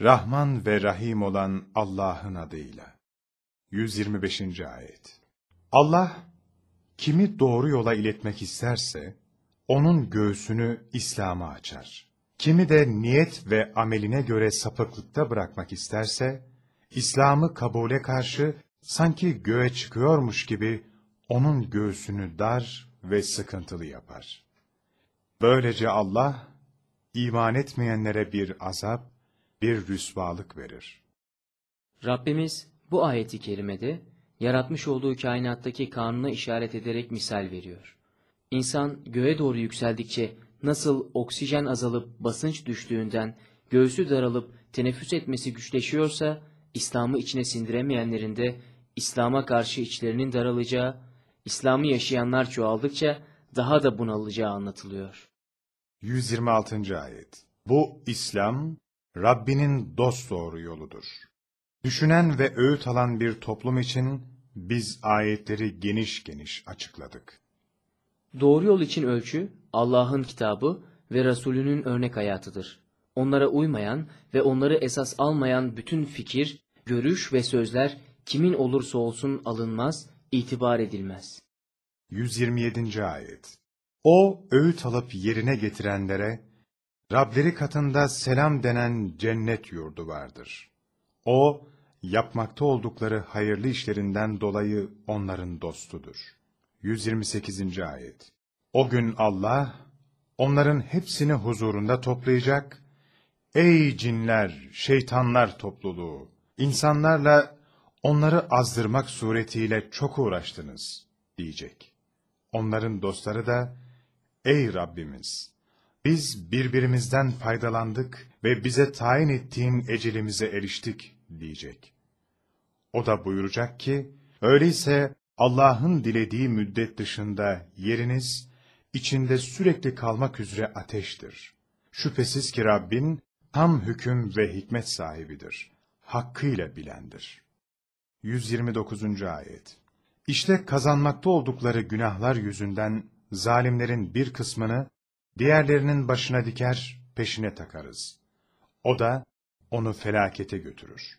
Rahman ve Rahim olan Allah'ın adıyla. 125. Ayet Allah, kimi doğru yola iletmek isterse, onun göğsünü İslam'a açar. Kimi de niyet ve ameline göre sapıklıkta bırakmak isterse, İslam'ı kabule karşı sanki göğe çıkıyormuş gibi onun göğsünü dar ve sıkıntılı yapar. Böylece Allah, iman etmeyenlere bir azap, bir rüsvalık verir. Rabbimiz bu ayeti kerimede yaratmış olduğu kainattaki kanuna işaret ederek misal veriyor. İnsan göğe doğru yükseldikçe nasıl oksijen azalıp basınç düştüğünden göğsü daralıp teneffüs etmesi güçleşiyorsa İslam'ı içine sindiremeyenlerin de İslam'a karşı içlerinin daralacağı, İslam'ı yaşayanlar çoğaldıkça daha da bunalacağı anlatılıyor. 126. Ayet Bu İslam, Rabbinin dosdoğru yoludur. Düşünen ve öğüt alan bir toplum için biz ayetleri geniş geniş açıkladık. Doğru yol için ölçü, Allah'ın kitabı ve Resulünün örnek hayatıdır. Onlara uymayan ve onları esas almayan bütün fikir, görüş ve sözler kimin olursa olsun alınmaz, itibar edilmez. 127. Ayet O öğüt alıp yerine getirenlere, Rableri katında selam denen cennet yurdu vardır. O, yapmakta oldukları hayırlı işlerinden dolayı onların dostudur. 128. Ayet O gün Allah, onların hepsini huzurunda toplayacak, Ey cinler, şeytanlar topluluğu! insanlarla onları azdırmak suretiyle çok uğraştınız, diyecek. Onların dostları da, Ey Rabbimiz! Biz birbirimizden faydalandık ve bize tayin ettiğin ecelimize eriştik, diyecek. O da buyuracak ki, öyleyse Allah'ın dilediği müddet dışında yeriniz, içinde sürekli kalmak üzere ateştir. Şüphesiz ki Rabbin, tam hüküm ve hikmet sahibidir. Hakkıyla bilendir. 129. Ayet İşte kazanmakta oldukları günahlar yüzünden zalimlerin bir kısmını diğerlerinin başına diker, peşine takarız. O da onu felakete götürür.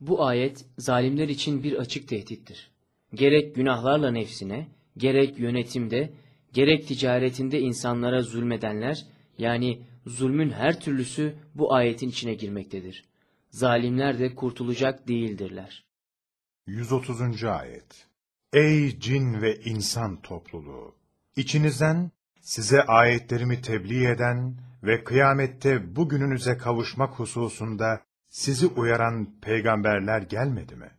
Bu ayet zalimler için bir açık tehdittir. Gerek günahlarla nefsine, gerek yönetimde, gerek ticaretinde insanlara zulmedenler, yani zulmün her türlüsü bu ayetin içine girmektedir. Zalimler de kurtulacak değildirler. 130. Ayet Ey cin ve insan topluluğu! İçinizden size ayetlerimi tebliğ eden ve kıyamette bugününüze kavuşmak hususunda sizi uyaran peygamberler gelmedi mi?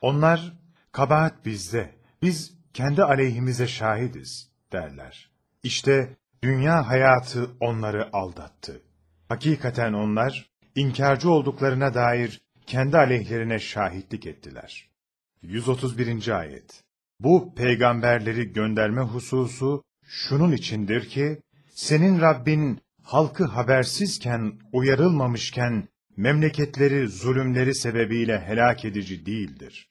Onlar, kabahat bizde, biz kendi aleyhimize şahidiz derler. İşte dünya hayatı onları aldattı. Hakikaten onlar, inkarcı olduklarına dair kendi aleyhlerine şahitlik ettiler. 131. Ayet Bu peygamberleri gönderme hususu şunun içindir ki, senin Rabbin halkı habersizken, uyarılmamışken, memleketleri zulümleri sebebiyle helak edici değildir.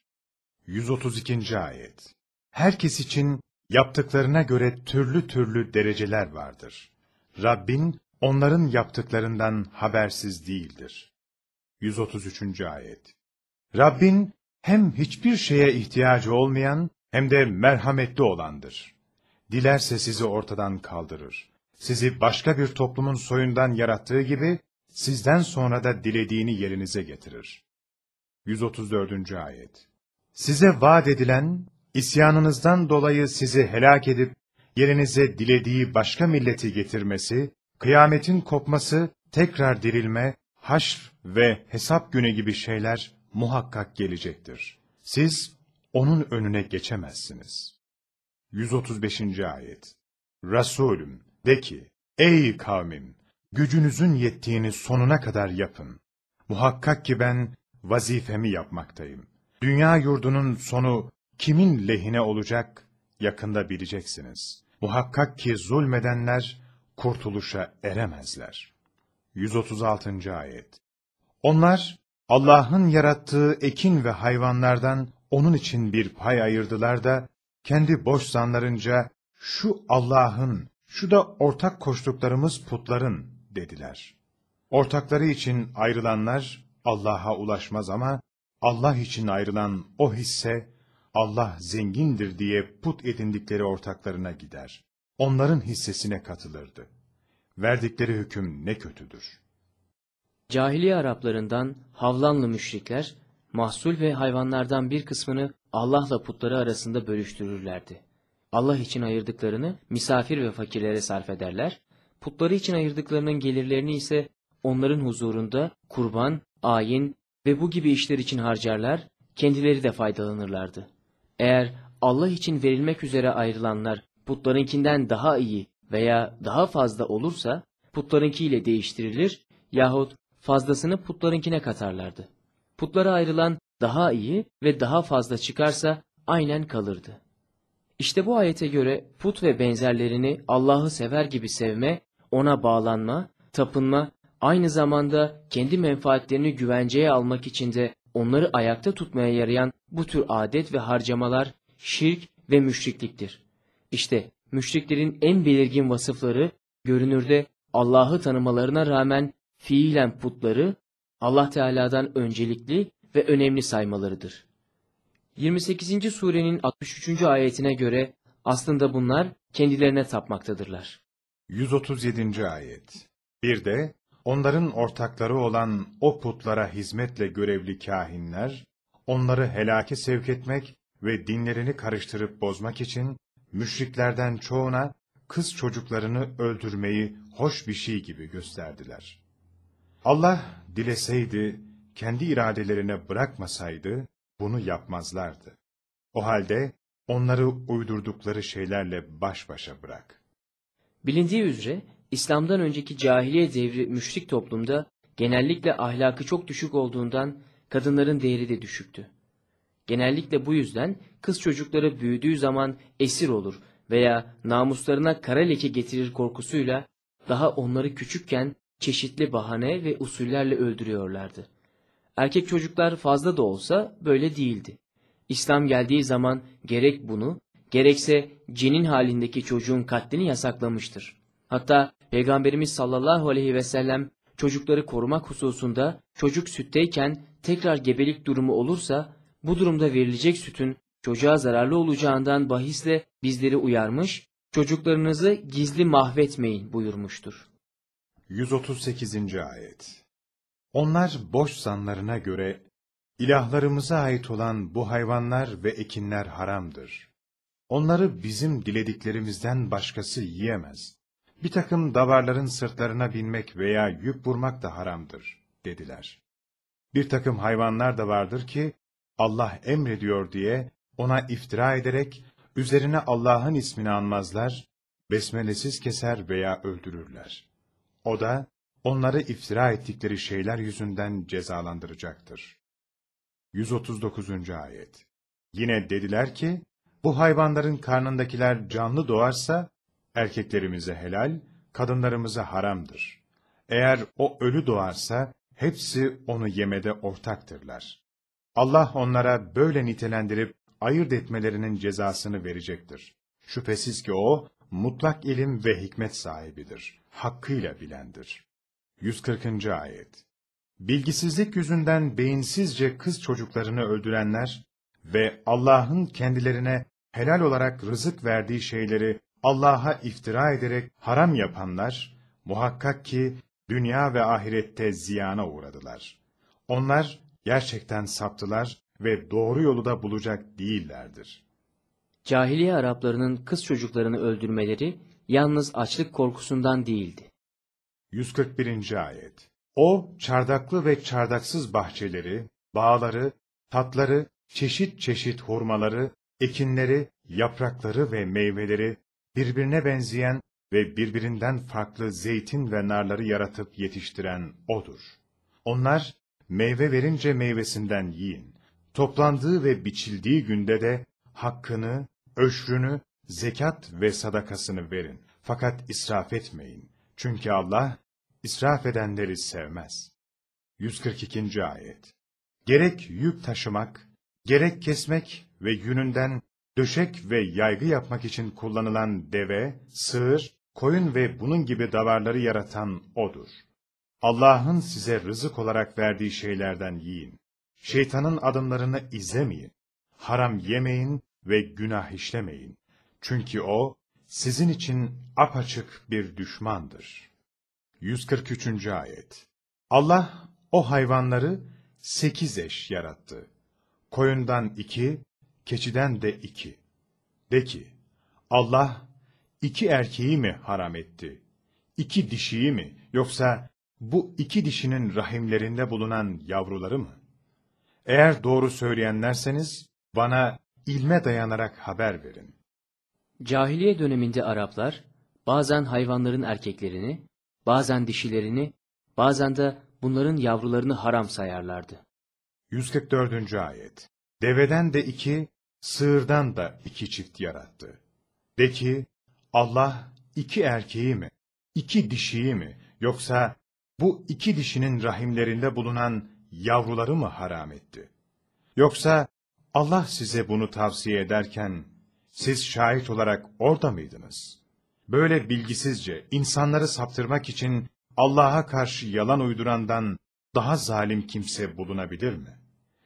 132. Ayet Herkes için yaptıklarına göre türlü türlü dereceler vardır. Rabbin onların yaptıklarından habersiz değildir. 133. Ayet Rabbin hem hiçbir şeye ihtiyacı olmayan hem de merhametli olandır. Dilerse sizi ortadan kaldırır. Sizi başka bir toplumun soyundan yarattığı gibi, sizden sonra da dilediğini yerinize getirir. 134. Ayet Size vaat edilen, isyanınızdan dolayı sizi helak edip, yerinize dilediği başka milleti getirmesi, kıyametin kopması, tekrar dirilme, haşr ve hesap günü gibi şeyler muhakkak gelecektir. Siz onun önüne geçemezsiniz. 135. Ayet Resulüm, de ki, ey kavmim, gücünüzün yettiğini sonuna kadar yapın. Muhakkak ki ben vazifemi yapmaktayım. Dünya yurdunun sonu kimin lehine olacak, yakında bileceksiniz. Muhakkak ki zulmedenler kurtuluşa eremezler. 136. Ayet Onlar, Allah'ın yarattığı ekin ve hayvanlardan onun için bir pay ayırdılar da, kendi boş zanlarınca, şu Allah'ın, şu da ortak koştuklarımız putların dediler. Ortakları için ayrılanlar Allah'a ulaşmaz ama Allah için ayrılan o hisse Allah zengindir diye put edindikleri ortaklarına gider. Onların hissesine katılırdı. Verdikleri hüküm ne kötüdür. Cahiliye Araplarından Havlanlı müşrikler, mahsul ve hayvanlardan bir kısmını Allah'la putları arasında bölüştürürlerdi. Allah için ayırdıklarını misafir ve fakirlere sarf ederler, putları için ayırdıklarının gelirlerini ise onların huzurunda kurban, ayin ve bu gibi işler için harcarlar, kendileri de faydalanırlardı. Eğer Allah için verilmek üzere ayrılanlar putlarınkinden daha iyi veya daha fazla olursa putlarınkiyle değiştirilir yahut fazlasını putlarınkine katarlardı. Putlara ayrılan daha iyi ve daha fazla çıkarsa aynen kalırdı. İşte bu ayete göre put ve benzerlerini Allah'ı sever gibi sevme, ona bağlanma, tapınma, aynı zamanda kendi menfaatlerini güvenceye almak için de onları ayakta tutmaya yarayan bu tür adet ve harcamalar şirk ve müşrikliktir. İşte müşriklerin en belirgin vasıfları görünürde Allah'ı tanımalarına rağmen fiilen putları Allah Teala'dan öncelikli ve önemli saymalarıdır. 28. surenin 63. ayetine göre aslında bunlar kendilerine tapmaktadırlar. 137. ayet. Bir de onların ortakları olan o putlara hizmetle görevli kahinler, onları helake sevk etmek ve dinlerini karıştırıp bozmak için müşriklerden çoğuna kız çocuklarını öldürmeyi hoş bir şey gibi gösterdiler. Allah dileseydi, kendi iradelerine bırakmasaydı, bunu yapmazlardı. O halde onları uydurdukları şeylerle baş başa bırak. Bilindiği üzere İslam'dan önceki cahiliye devri müşrik toplumda genellikle ahlakı çok düşük olduğundan kadınların değeri de düşüktü. Genellikle bu yüzden kız çocukları büyüdüğü zaman esir olur veya namuslarına kara leke getirir korkusuyla daha onları küçükken çeşitli bahane ve usullerle öldürüyorlardı. Erkek çocuklar fazla da olsa böyle değildi. İslam geldiği zaman gerek bunu, gerekse cenin halindeki çocuğun katlini yasaklamıştır. Hatta Peygamberimiz sallallahu aleyhi ve sellem çocukları korumak hususunda çocuk sütteyken tekrar gebelik durumu olursa bu durumda verilecek sütün çocuğa zararlı olacağından bahisle bizleri uyarmış, çocuklarınızı gizli mahvetmeyin buyurmuştur. 138. ayet Onlar boş zanlarına göre, ilahlarımıza ait olan bu hayvanlar ve ekinler haramdır. Onları bizim dilediklerimizden başkası yiyemez. Bir takım davarların sırtlarına binmek veya yük vurmak da haramdır, dediler. Bir takım hayvanlar da vardır ki, Allah emrediyor diye ona iftira ederek, üzerine Allah'ın ismini anmazlar, besmelesiz keser veya öldürürler. O da, onları iftira ettikleri şeyler yüzünden cezalandıracaktır. 139. Ayet Yine dediler ki, bu hayvanların karnındakiler canlı doğarsa, erkeklerimize helal, kadınlarımıza haramdır. Eğer o ölü doğarsa, hepsi onu yemede ortaktırlar. Allah onlara böyle nitelendirip, ayırt etmelerinin cezasını verecektir. Şüphesiz ki o, mutlak ilim ve hikmet sahibidir. Hakkıyla bilendir. 140. Ayet Bilgisizlik yüzünden beyinsizce kız çocuklarını öldürenler ve Allah'ın kendilerine helal olarak rızık verdiği şeyleri Allah'a iftira ederek haram yapanlar, muhakkak ki dünya ve ahirette ziyana uğradılar. Onlar gerçekten saptılar ve doğru yolu da bulacak değillerdir. Cahiliye Araplarının kız çocuklarını öldürmeleri yalnız açlık korkusundan değildi. 141. Ayet O, çardaklı ve çardaksız bahçeleri, bağları, tatları, çeşit çeşit hurmaları, ekinleri, yaprakları ve meyveleri, birbirine benzeyen ve birbirinden farklı zeytin ve narları yaratıp yetiştiren O'dur. Onlar, meyve verince meyvesinden yiyin. Toplandığı ve biçildiği günde de hakkını, öşrünü, zekat ve sadakasını verin. Fakat israf etmeyin. Çünkü Allah, israf edenleri sevmez. 142. Ayet Gerek yük taşımak, gerek kesmek ve yününden döşek ve yaygı yapmak için kullanılan deve, sığır, koyun ve bunun gibi davarları yaratan O'dur. Allah'ın size rızık olarak verdiği şeylerden yiyin. Şeytanın adımlarını izlemeyin. Haram yemeyin ve günah işlemeyin. Çünkü o, sizin için apaçık bir düşmandır. 143. Ayet Allah, o hayvanları sekiz eş yarattı. Koyundan iki, keçiden de iki. De ki, Allah, iki erkeği mi haram etti? İki dişiyi mi, yoksa bu iki dişinin rahimlerinde bulunan yavruları mı? Eğer doğru söyleyenlerseniz, bana ilme dayanarak haber verin. Cahiliye döneminde Araplar bazen hayvanların erkeklerini, bazen dişilerini, bazen de bunların yavrularını haram sayarlardı. 144. Ayet Deveden de iki, sığırdan da iki çift yarattı. De ki, Allah iki erkeği mi, iki dişiyi mi, yoksa bu iki dişinin rahimlerinde bulunan yavruları mı haram etti? Yoksa Allah size bunu tavsiye ederken, siz şahit olarak orada mıydınız? Böyle bilgisizce insanları saptırmak için Allah'a karşı yalan uydurandan daha zalim kimse bulunabilir mi?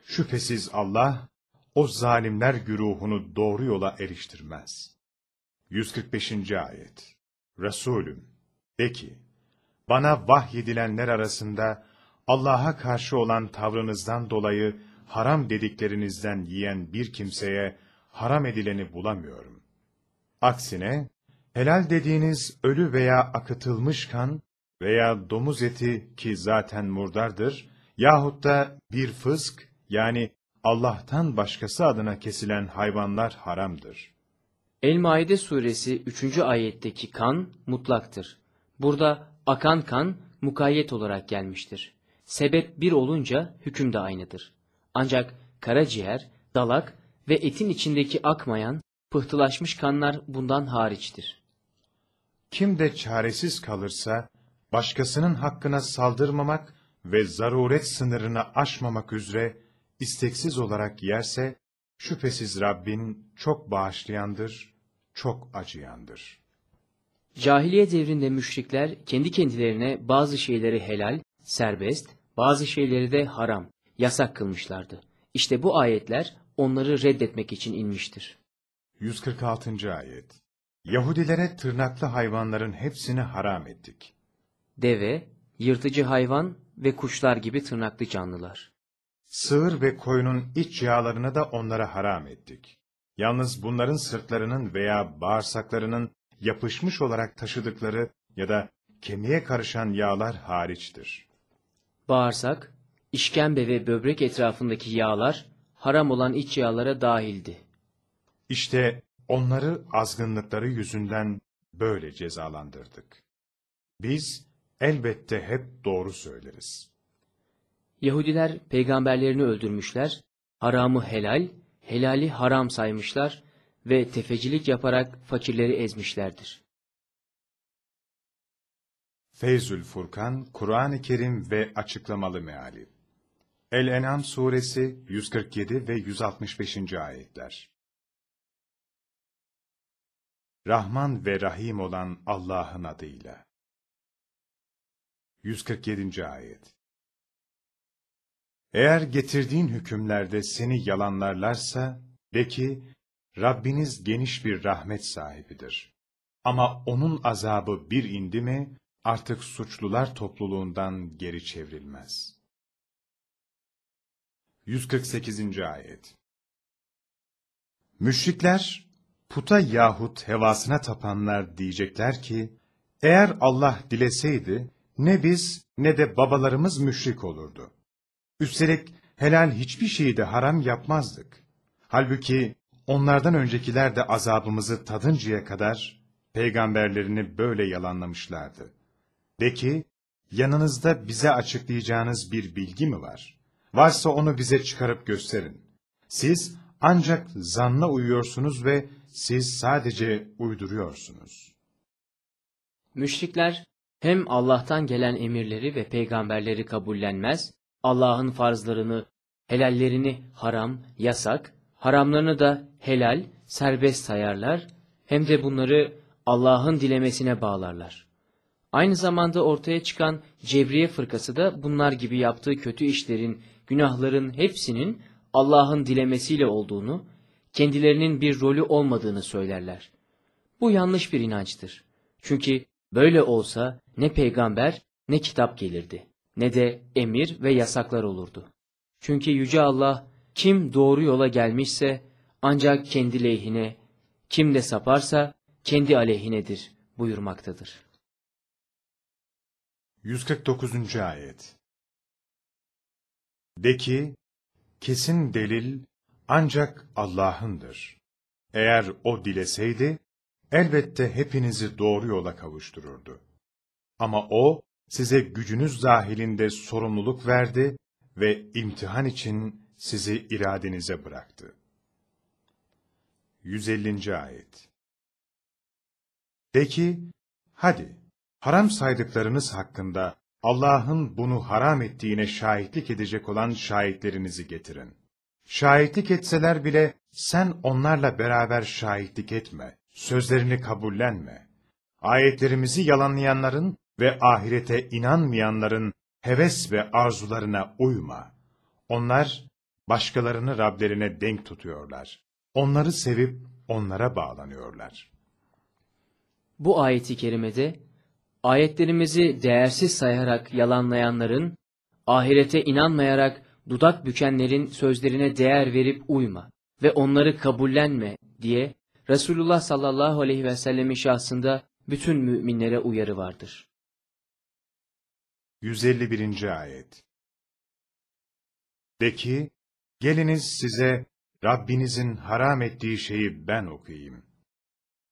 Şüphesiz Allah, o zalimler güruhunu doğru yola eriştirmez. 145. Ayet Resulüm, de ki, bana vahyedilenler arasında Allah'a karşı olan tavrınızdan dolayı haram dediklerinizden yiyen bir kimseye haram edileni bulamıyorum. Aksine, helal dediğiniz ölü veya akıtılmış kan veya domuz eti ki zaten murdardır, yahut da bir fısk yani Allah'tan başkası adına kesilen hayvanlar haramdır. El-Maide suresi 3. ayetteki kan mutlaktır. Burada akan kan mukayyet olarak gelmiştir. Sebep bir olunca hüküm de aynıdır. Ancak karaciğer, dalak ve etin içindeki akmayan, pıhtılaşmış kanlar bundan hariçtir. Kim de çaresiz kalırsa, başkasının hakkına saldırmamak ve zaruret sınırını aşmamak üzere isteksiz olarak yerse, şüphesiz Rabbin çok bağışlayandır, çok acıyandır. Cahiliye devrinde müşrikler kendi kendilerine bazı şeyleri helal, serbest, bazı şeyleri de haram, yasak kılmışlardı. İşte bu ayetler onları reddetmek için inmiştir. 146. Ayet Yahudilere tırnaklı hayvanların hepsini haram ettik. Deve, yırtıcı hayvan ve kuşlar gibi tırnaklı canlılar. Sığır ve koyunun iç yağlarını da onlara haram ettik. Yalnız bunların sırtlarının veya bağırsaklarının yapışmış olarak taşıdıkları ya da kemiğe karışan yağlar hariçtir. Bağırsak, işkembe ve böbrek etrafındaki yağlar haram olan iç yağlara dahildi. İşte onları azgınlıkları yüzünden böyle cezalandırdık. Biz elbette hep doğru söyleriz. Yahudiler peygamberlerini öldürmüşler, haramı helal, helali haram saymışlar ve tefecilik yaparak fakirleri ezmişlerdir. Feyzül Furkan, Kur'an-ı Kerim ve Açıklamalı Meali El-En'am Suresi 147 ve 165. Ayetler Rahman ve Rahim olan Allah'ın adıyla 147. Ayet Eğer getirdiğin hükümlerde seni yalanlarlarsa, de ki, Rabbiniz geniş bir rahmet sahibidir. Ama onun azabı bir indi mi, artık suçlular topluluğundan geri çevrilmez. 148. Ayet Müşrikler, puta yahut hevasına tapanlar diyecekler ki, eğer Allah dileseydi, ne biz ne de babalarımız müşrik olurdu. Üstelik helal hiçbir şeyi de haram yapmazdık. Halbuki onlardan öncekiler de azabımızı tadıncaya kadar peygamberlerini böyle yalanlamışlardı. De ki, yanınızda bize açıklayacağınız bir bilgi mi var? Varsa onu bize çıkarıp gösterin. Siz ancak zanna uyuyorsunuz ve siz sadece uyduruyorsunuz. Müşrikler hem Allah'tan gelen emirleri ve peygamberleri kabullenmez, Allah'ın farzlarını, helallerini haram, yasak, haramlarını da helal, serbest sayarlar, hem de bunları Allah'ın dilemesine bağlarlar. Aynı zamanda ortaya çıkan Cebriye fırkası da bunlar gibi yaptığı kötü işlerin, günahların hepsinin Allah'ın dilemesiyle olduğunu, kendilerinin bir rolü olmadığını söylerler. Bu yanlış bir inançtır. Çünkü böyle olsa ne peygamber ne kitap gelirdi, ne de emir ve yasaklar olurdu. Çünkü Yüce Allah kim doğru yola gelmişse ancak kendi lehine, kim de saparsa kendi aleyhinedir buyurmaktadır. 149. Ayet De ki, kesin delil ancak Allah'ındır. Eğer O dileseydi, elbette hepinizi doğru yola kavuştururdu. Ama O, size gücünüz dahilinde sorumluluk verdi ve imtihan için sizi iradenize bıraktı. 150. Ayet De ki, hadi, haram saydıklarınız hakkında Allah'ın bunu haram ettiğine şahitlik edecek olan şahitlerinizi getirin. Şahitlik etseler bile sen onlarla beraber şahitlik etme, sözlerini kabullenme. Ayetlerimizi yalanlayanların ve ahirete inanmayanların heves ve arzularına uyma. Onlar başkalarını Rablerine denk tutuyorlar. Onları sevip onlara bağlanıyorlar. Bu ayeti kerimede ayetlerimizi değersiz sayarak yalanlayanların, ahirete inanmayarak dudak bükenlerin sözlerine değer verip uyma ve onları kabullenme diye Resulullah sallallahu aleyhi ve sellemin şahsında bütün müminlere uyarı vardır. 151. Ayet De ki, geliniz size Rabbinizin haram ettiği şeyi ben okuyayım.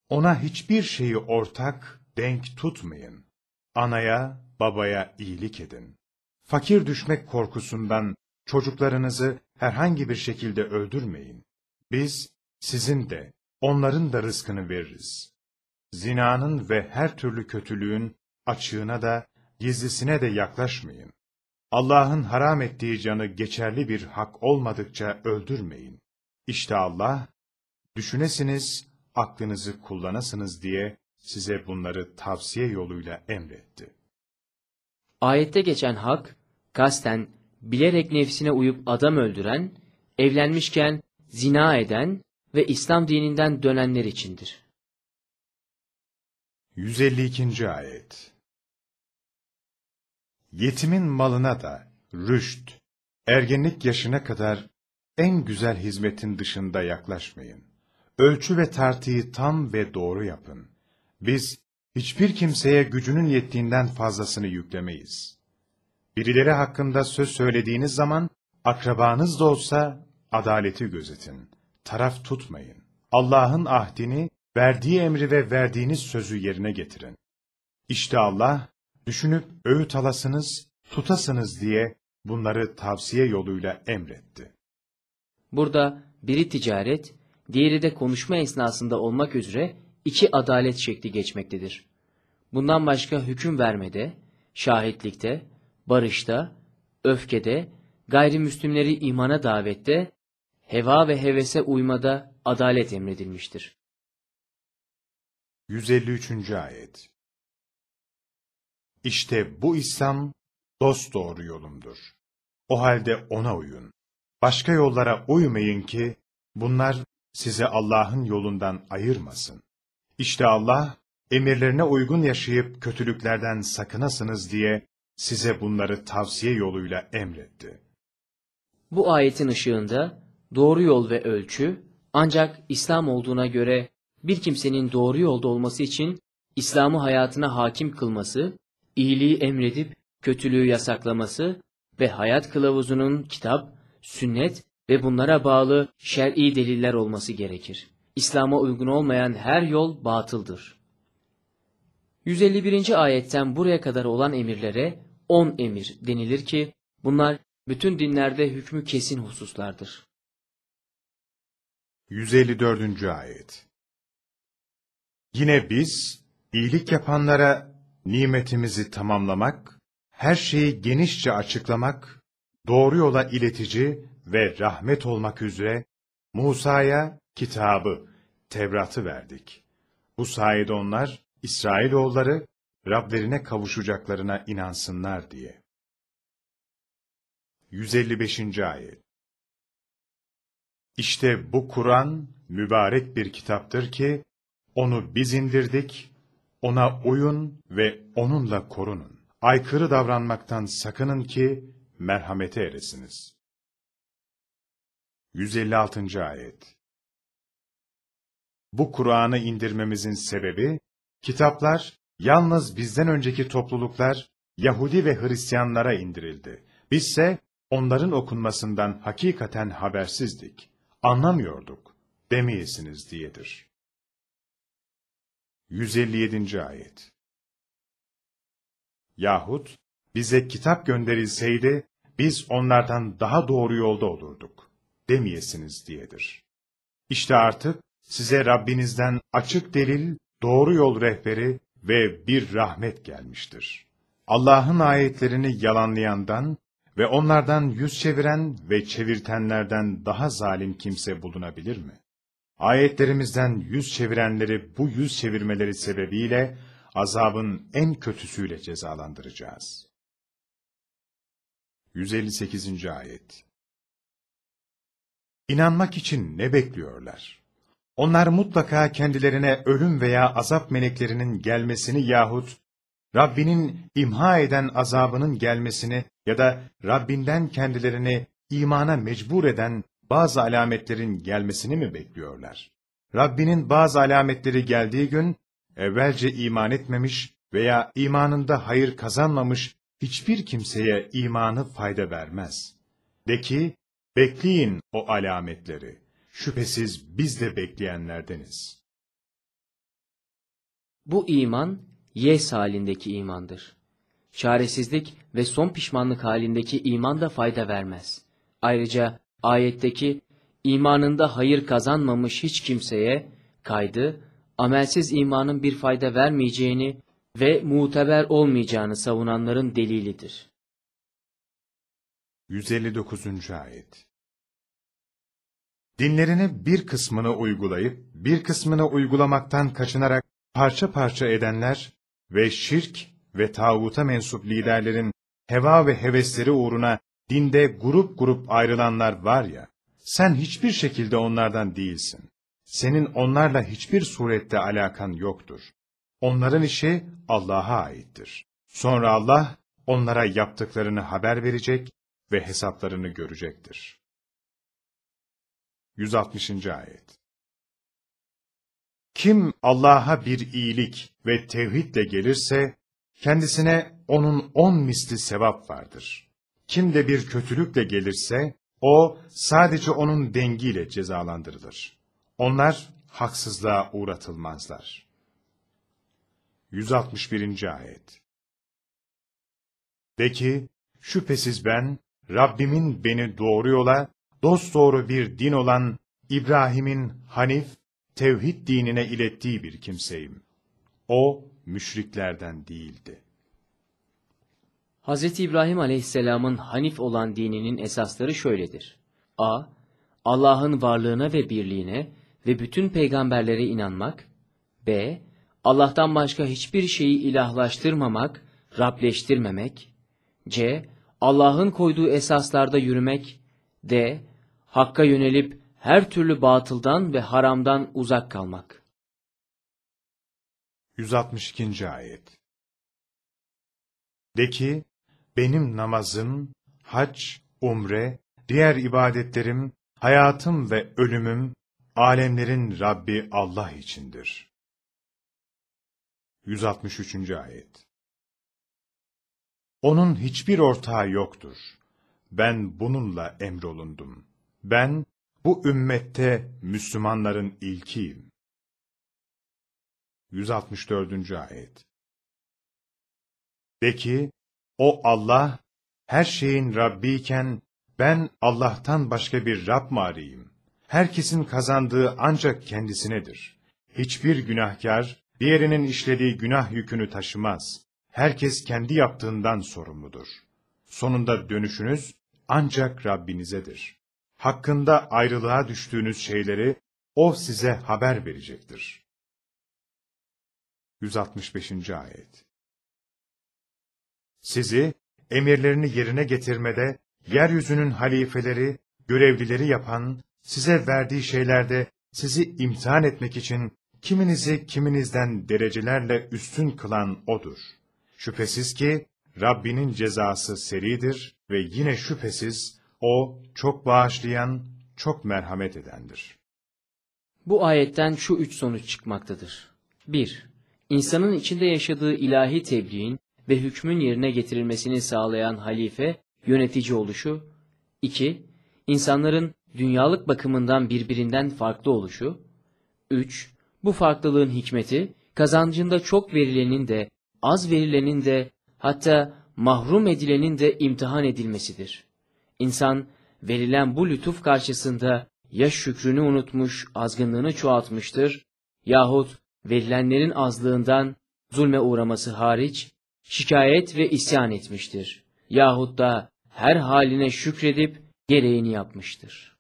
Ona hiçbir şeyi ortak, denk tutmayın. Anaya, babaya iyilik edin. Fakir düşmek korkusundan çocuklarınızı herhangi bir şekilde öldürmeyin. Biz sizin de, onların da rızkını veririz. Zinanın ve her türlü kötülüğün açığına da, gizlisine de yaklaşmayın. Allah'ın haram ettiği canı geçerli bir hak olmadıkça öldürmeyin. İşte Allah, düşünesiniz, aklınızı kullanasınız diye size bunları tavsiye yoluyla emretti. Ayette geçen hak, kasten, bilerek nefsine uyup adam öldüren, evlenmişken zina eden ve İslam dininden dönenler içindir. 152. Ayet Yetimin malına da rüşt, ergenlik yaşına kadar en güzel hizmetin dışında yaklaşmayın. Ölçü ve tartıyı tam ve doğru yapın. Biz hiçbir kimseye gücünün yettiğinden fazlasını yüklemeyiz. Birileri hakkında söz söylediğiniz zaman, akrabanız da olsa adaleti gözetin. Taraf tutmayın. Allah'ın ahdini, verdiği emri ve verdiğiniz sözü yerine getirin. İşte Allah, düşünüp öğüt alasınız, tutasınız diye bunları tavsiye yoluyla emretti. Burada biri ticaret, diğeri de konuşma esnasında olmak üzere iki adalet şekli geçmektedir. Bundan başka hüküm vermede, şahitlikte, barışta, öfkede, gayrimüslimleri imana davette, heva ve hevese uymada adalet emredilmiştir. 153. Ayet İşte bu İslam, dosdoğru yolumdur. O halde ona uyun. Başka yollara uymayın ki, bunlar sizi Allah'ın yolundan ayırmasın. İşte Allah, emirlerine uygun yaşayıp kötülüklerden sakınasınız diye size bunları tavsiye yoluyla emretti. Bu ayetin ışığında doğru yol ve ölçü ancak İslam olduğuna göre bir kimsenin doğru yolda olması için İslam'ı hayatına hakim kılması, iyiliği emredip kötülüğü yasaklaması ve hayat kılavuzunun kitap, sünnet ve bunlara bağlı şer'i deliller olması gerekir. İslam'a uygun olmayan her yol batıldır. 151. ayetten buraya kadar olan emirlere 10 emir denilir ki bunlar bütün dinlerde hükmü kesin hususlardır. 154. Ayet Yine biz, iyilik yapanlara nimetimizi tamamlamak, her şeyi genişçe açıklamak, doğru yola iletici ve rahmet olmak üzere Musa'ya kitabı, Tevrat'ı verdik. Bu sayede onlar, İsrailoğulları, Rablerine kavuşacaklarına inansınlar diye. 155. Ayet İşte bu Kur'an mübarek bir kitaptır ki, onu biz indirdik, ona uyun ve onunla korunun. Aykırı davranmaktan sakının ki merhamete eresiniz. 156. Ayet Bu Kur'an'ı indirmemizin sebebi, kitaplar yalnız bizden önceki topluluklar Yahudi ve Hristiyanlara indirildi. Bizse onların okunmasından hakikaten habersizdik, anlamıyorduk demeyesiniz diyedir. 157. Ayet Yahut bize kitap gönderilseydi, biz onlardan daha doğru yolda olurduk demeyesiniz diyedir. İşte artık size Rabbinizden açık delil, doğru yol rehberi ve bir rahmet gelmiştir. Allah'ın ayetlerini yalanlayandan ve onlardan yüz çeviren ve çevirtenlerden daha zalim kimse bulunabilir mi? Ayetlerimizden yüz çevirenleri bu yüz çevirmeleri sebebiyle azabın en kötüsüyle cezalandıracağız. 158. Ayet İnanmak için ne bekliyorlar? Onlar mutlaka kendilerine ölüm veya azap meleklerinin gelmesini yahut Rabbinin imha eden azabının gelmesini ya da Rabbinden kendilerini imana mecbur eden bazı alametlerin gelmesini mi bekliyorlar? Rabbinin bazı alametleri geldiği gün, evvelce iman etmemiş veya imanında hayır kazanmamış hiçbir kimseye imanı fayda vermez. De ki, bekleyin o alametleri. Şüphesiz biz de bekleyenlerdeniz. Bu iman, yes halindeki imandır. Çaresizlik ve son pişmanlık halindeki iman da fayda vermez. Ayrıca ayetteki imanında hayır kazanmamış hiç kimseye kaydı, amelsiz imanın bir fayda vermeyeceğini ve muteber olmayacağını savunanların delilidir. 159. Ayet Dinlerini bir kısmını uygulayıp, bir kısmını uygulamaktan kaçınarak parça parça edenler ve şirk ve tağuta mensup liderlerin heva ve hevesleri uğruna dinde grup grup ayrılanlar var ya, sen hiçbir şekilde onlardan değilsin. Senin onlarla hiçbir surette alakan yoktur. Onların işi Allah'a aittir. Sonra Allah onlara yaptıklarını haber verecek ve hesaplarını görecektir. 160. Ayet Kim Allah'a bir iyilik ve tevhidle gelirse, kendisine onun on misli sevap vardır. Kim de bir kötülükle gelirse, o sadece onun dengiyle cezalandırılır. Onlar haksızlığa uğratılmazlar. 161. Ayet De ki, şüphesiz ben, Rabbimin beni doğru yola, dosdoğru bir din olan İbrahim'in Hanif, tevhid dinine ilettiği bir kimseyim. O, müşriklerden değildi. Hz. İbrahim aleyhisselamın Hanif olan dininin esasları şöyledir. a. Allah'ın varlığına ve birliğine ve bütün peygamberlere inanmak. b. Allah'tan başka hiçbir şeyi ilahlaştırmamak, Rableştirmemek. c. Allah'ın koyduğu esaslarda yürümek. d. Hakka yönelip her türlü batıldan ve haramdan uzak kalmak. 162. Ayet De ki, benim namazım, hac, umre, diğer ibadetlerim, hayatım ve ölümüm, alemlerin Rabbi Allah içindir. 163. Ayet Onun hiçbir ortağı yoktur. Ben bununla emrolundum. Ben, bu ümmette Müslümanların ilkiyim. 164. Ayet De ki, o Allah, her şeyin Rabbi iken, ben Allah'tan başka bir Rab mı arayayım? Herkesin kazandığı ancak kendisinedir. Hiçbir günahkar, diğerinin işlediği günah yükünü taşımaz. Herkes kendi yaptığından sorumludur. Sonunda dönüşünüz ancak Rabbinizedir. Hakkında ayrılığa düştüğünüz şeyleri O size haber verecektir. 165. Ayet Sizi emirlerini yerine getirmede yeryüzünün halifeleri, görevlileri yapan, size verdiği şeylerde sizi imtihan etmek için kiminizi kiminizden derecelerle üstün kılan O'dur. Şüphesiz ki Rabbinin cezası seridir ve yine şüphesiz O çok bağışlayan, çok merhamet edendir. Bu ayetten şu üç sonuç çıkmaktadır. 1. İnsanın içinde yaşadığı ilahi tebliğin ve hükmün yerine getirilmesini sağlayan halife, yönetici oluşu. 2. İnsanların dünyalık bakımından birbirinden farklı oluşu. 3. Bu farklılığın hikmeti, kazancında çok verilenin de, az verilenin de, hatta mahrum edilenin de imtihan edilmesidir. İnsan, verilen bu lütuf karşısında ya şükrünü unutmuş, azgınlığını çoğaltmıştır, yahut verilenlerin azlığından zulme uğraması hariç, şikayet ve isyan etmiştir. Yahut da her haline şükredip gereğini yapmıştır.